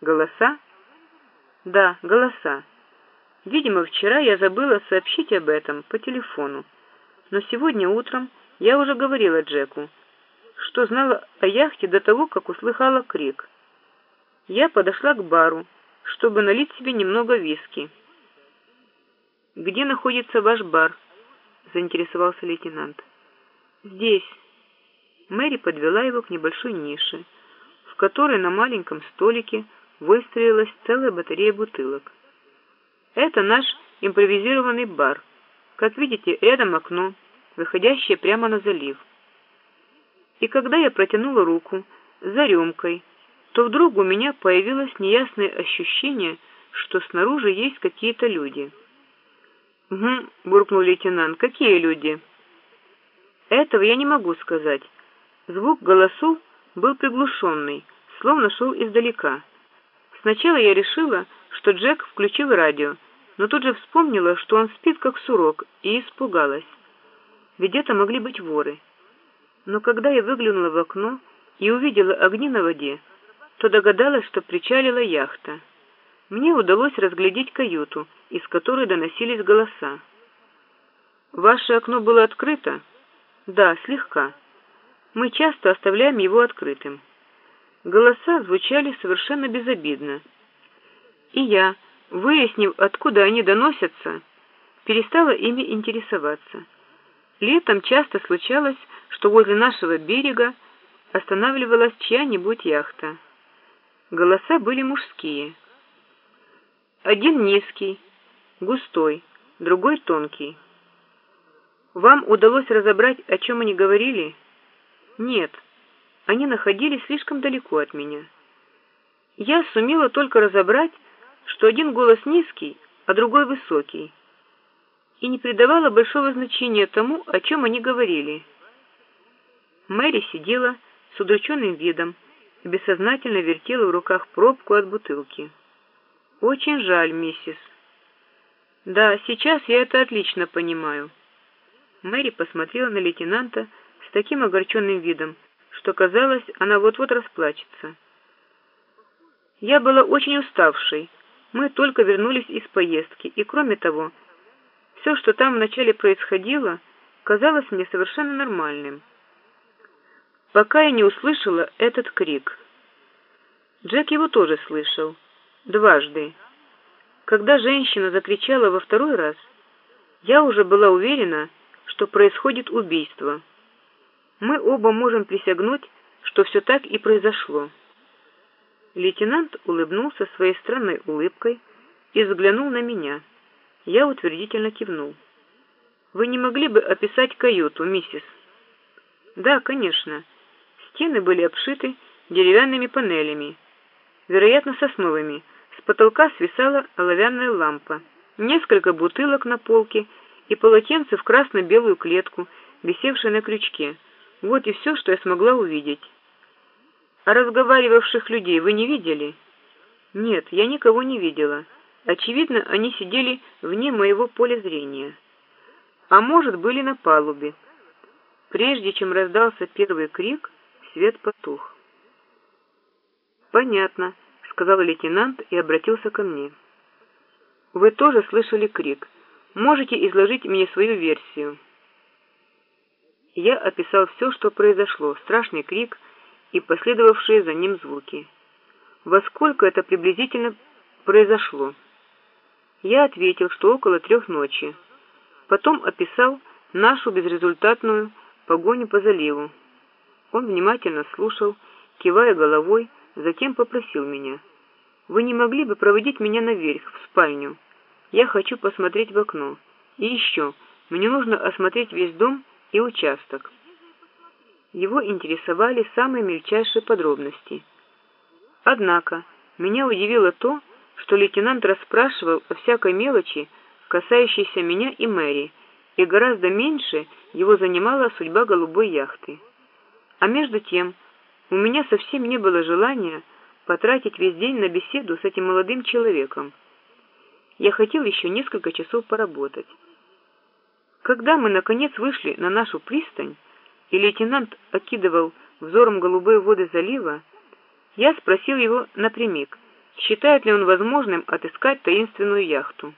Голоса? Да, голоса. Видимо, вчера я забыла сообщить об этом по телефону. Но сегодня утром я уже говорила Джеку, что знала о яхте до того, как услыхала крик. Я подошла к бару, чтобы налить себе немного виски. «Где находится ваш бар?» — заинтересовался лейтенант. «Здесь». Мэри подвела его к небольшой нише, в которой на маленьком столике выстроилась целая батарея бутылок. «Это наш импровизированный бар. Как видите, рядом окно, выходящее прямо на залив. И когда я протянула руку за рюмкой, то вдруг у меня появилось неясное ощущение, что снаружи есть какие-то люди. «Угу», — буркнул лейтенант, — «какие люди?» «Этого я не могу сказать. Звук голосов был приглушенный, словно шел издалека. Сначала я решила, что Джек включил радио, но тут же вспомнила, что он спит как сурок, и испугалась. Ведь это могли быть воры. Но когда я выглянула в окно и увидела огни на воде, то догадалась, что причалила яхта. Мне удалось разглядеть каюту, из которой доносились голоса. «Ваше окно было открыто?» «Да, слегка. Мы часто оставляем его открытым». Голоса звучали совершенно безобидно. И я, выяснив, откуда они доносятся, перестала ими интересоваться. Летом часто случалось, что возле нашего берега останавливалась чья-нибудь яхта. Голоса были мужские. Один низкий, густой, другой тонкий. Вам удалось разобрать, о чем они говорили? Нет, они находились слишком далеко от меня. Я сумела только разобрать, что один голос низкий, а другой высокий, и не придавала большого значения тому, о чем они говорили. Мэри сидела с удрученным видом и бессознательно вертела в руках пробку от бутылки. «Очень жаль, миссис». «Да, сейчас я это отлично понимаю». Мэри посмотрела на лейтенанта с таким огорченным видом, что казалось, она вот-вот расплачется. «Я была очень уставшей. Мы только вернулись из поездки, и, кроме того, все, что там вначале происходило, казалось мне совершенно нормальным. Пока я не услышала этот крик. Джек его тоже слышал» дважды. Когда женщина закричала во второй раз, я уже была уверена, что происходит убийство. Мы оба можем присягнуть, что все так и произошло. Лейтенант улыбнулся своей странной улыбкой и взглянул на меня. Я утвердительно кивнул. «Вы не могли бы описать каюту, миссис?» «Да, конечно. Стены были обшиты деревянными панелями, вероятно, сосновыми, с потолка свисала оловянная лампа, несколько бутылок на полке и полотенце в красно-белую клетку, висевшее на крючке. Вот и все, что я смогла увидеть. А разговаривавших людей вы не видели? Нет, я никого не видела. Очевидно, они сидели вне моего поля зрения. А может, были на палубе. Прежде чем раздался первый крик, свет потух. Понятно сказал лейтенант и обратился ко мне. «Вы тоже слышали крик. Можете изложить мне свою версию?» Я описал все, что произошло, страшный крик и последовавшие за ним звуки. Во сколько это приблизительно произошло? Я ответил, что около трех ночи. Потом описал нашу безрезультатную погоню по заливу. Он внимательно слушал, кивая головой, затем попросил меня — вы не могли бы проводить меня наверх, в спальню? Я хочу посмотреть в окно. И еще, мне нужно осмотреть весь дом и участок. Его интересовали самые мельчайшие подробности. Однако, меня удивило то, что лейтенант расспрашивал о всякой мелочи, касающейся меня и Мэри, и гораздо меньше его занимала судьба голубой яхты. А между тем, у меня совсем не было желания потратить весь день на беседу с этим молодым человеком. Я хотел еще несколько часов поработать. Когда мы, наконец, вышли на нашу пристань, и лейтенант окидывал взором голубые воды залива, я спросил его напрямик, Считает ли он возможным отыскать таинственную яхту?